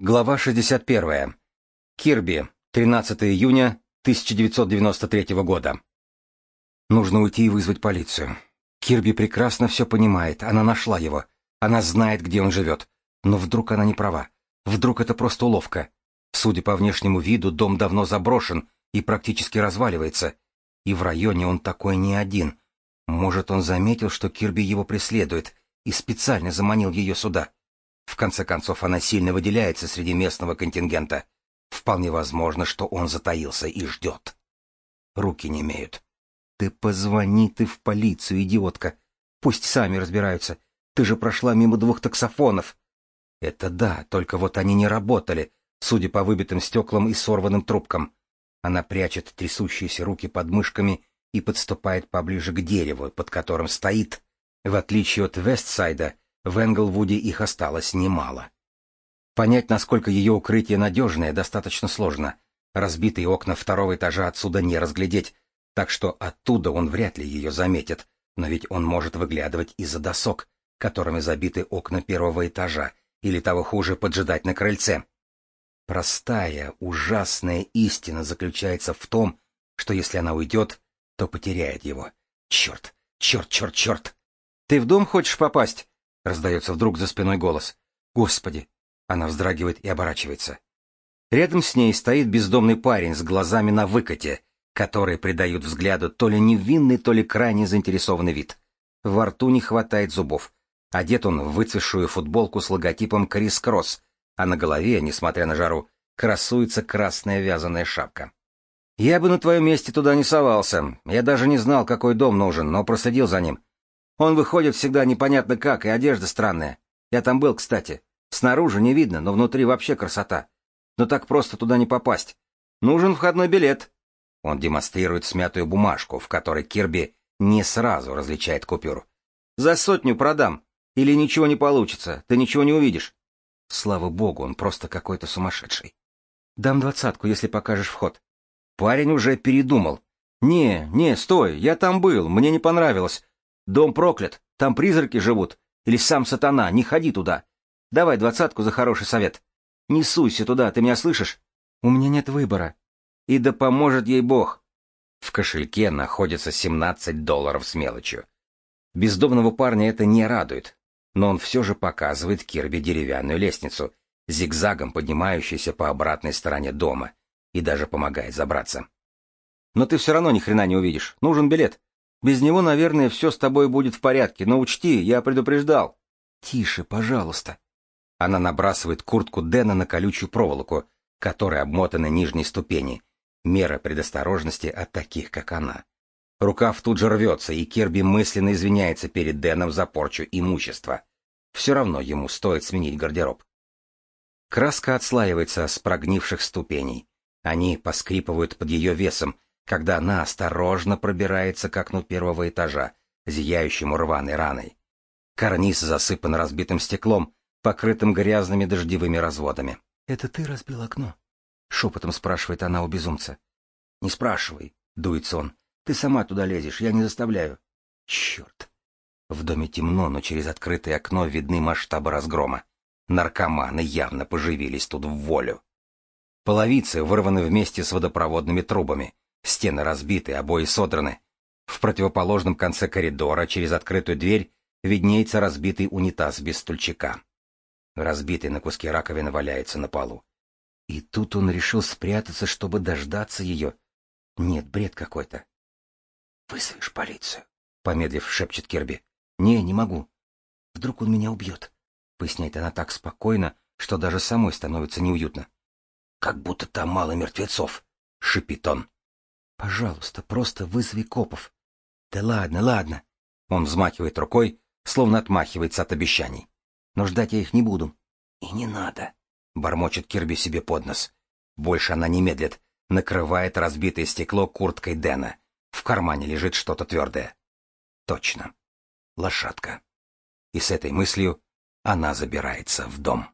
Глава 61. Кирби. 13 июня 1993 года. Нужно уйти и вызвать полицию. Кирби прекрасно все понимает, она нашла его. Она знает, где он живет. Но вдруг она не права. Вдруг это просто уловка. Судя по внешнему виду, дом давно заброшен и практически разваливается. И в районе он такой не один. Может, он заметил, что Кирби его преследует, и специально заманил ее сюда. В конце концов, она сильно выделяется среди местного контингента. Вполне возможно, что он затаился и ждет. Руки не имеют. Ты позвони ты в полицию, идиотка. Пусть сами разбираются. Ты же прошла мимо двух таксофонов. Это да, только вот они не работали, судя по выбитым стеклам и сорванным трубкам. Она прячет трясущиеся руки под мышками и подступает поближе к дереву, под которым стоит. В отличие от Вестсайда, в Энглвуде их осталось немало. Понять, насколько ее укрытие надежное, достаточно сложно. Разбитые окна второго этажа отсюда не разглядеть, так что оттуда он вряд ли ее заметит, но ведь он может выглядывать из-за досок, которыми забиты окна первого этажа, или того хуже, поджидать на крыльце. Простая, ужасная истина заключается в том, что если она уйдет, то потеряет его. Черт, черт, черт, черт! Ты в дом хочешь попасть? — раздается вдруг за спиной голос. «Господи!» Она вздрагивает и оборачивается. Рядом с ней стоит бездомный парень с глазами на выкате, которые придают взгляду то ли невинный, то ли крайне заинтересованный вид. Во рту не хватает зубов. Одет он в выцветшую футболку с логотипом Крис Кросс, а на голове, несмотря на жару, красуется красная вязаная шапка. «Я бы на твоем месте туда не совался. Я даже не знал, какой дом нужен, но проследил за ним. Он выходит всегда непонятно как, и одежда странная. Я там был, кстати. Снаружи не видно, но внутри вообще красота. Но так просто туда не попасть. Нужен входной билет. Он демонстрирует смятую бумажку, в которой Кирби не сразу различает купюру. За сотню продам. Или ничего не получится, ты ничего не увидишь. Слава богу, он просто какой-то сумасшедший. Дам двадцатку, если покажешь вход. Парень уже передумал. Не, не, стой, я там был, мне не понравилось. Дом проклят, там призраки живут. Или сам сатана, не ходи туда. Давай двадцатку за хороший совет. Не суйся туда, ты меня слышишь? У меня нет выбора. И да поможет ей Бог. В кошельке находится 17 долларов с мелочью. Бездомного парня это не радует, но он все же показывает Кирби деревянную лестницу, зигзагом поднимающуюся по обратной стороне дома, и даже помогает забраться. Но ты все равно ни хрена не увидишь. Нужен билет. Без него, наверное, все с тобой будет в порядке, но учти, я предупреждал. Тише, пожалуйста. Она набрасывает куртку Дэна на колючую проволоку, которая обмотана нижней ступени. Мера предосторожности от таких, как она. Рукав тут же рвется, и Керби мысленно извиняется перед Дэном за порчу имущества. Все равно ему стоит сменить гардероб. Краска отслаивается с прогнивших ступеней. Они поскрипывают под ее весом, когда она осторожно пробирается к окну первого этажа, зияющему рваной раной. Карниз засыпан разбитым стеклом, покрытым грязными дождевыми разводами. — Это ты разбил окно? — шепотом спрашивает она у безумца. — Не спрашивай, — дуется он. — Ты сама туда лезешь, я не заставляю. — Черт! В доме темно, но через открытое окно видны масштабы разгрома. Наркоманы явно поживились тут в волю. Половицы вырваны вместе с водопроводными трубами. Стены разбиты, обои содраны. В противоположном конце коридора, через открытую дверь, виднеется разбитый унитаз без стульчика. Разбитый на куски раковины валяется на полу. И тут он решил спрятаться, чтобы дождаться ее. Нет, бред какой-то. — Вызовешь полицию? — помедлив, шепчет Керби. — Не, не могу. Вдруг он меня убьет. Поясняет она так спокойно, что даже самой становится неуютно. — Как будто там мало мертвецов, — шипит он. Пожалуйста, просто вызови копов. Да ладно, ладно. Он взмахивает рукой, словно отмахивается от обещаний. Но ждать я их не буду. И не надо, бормочет Кирби себе под нос. Больше она не медлит, накрывает разбитое стекло курткой Дэна. В кармане лежит что-то твердое. Точно. Лошадка. И с этой мыслью она забирается в дом.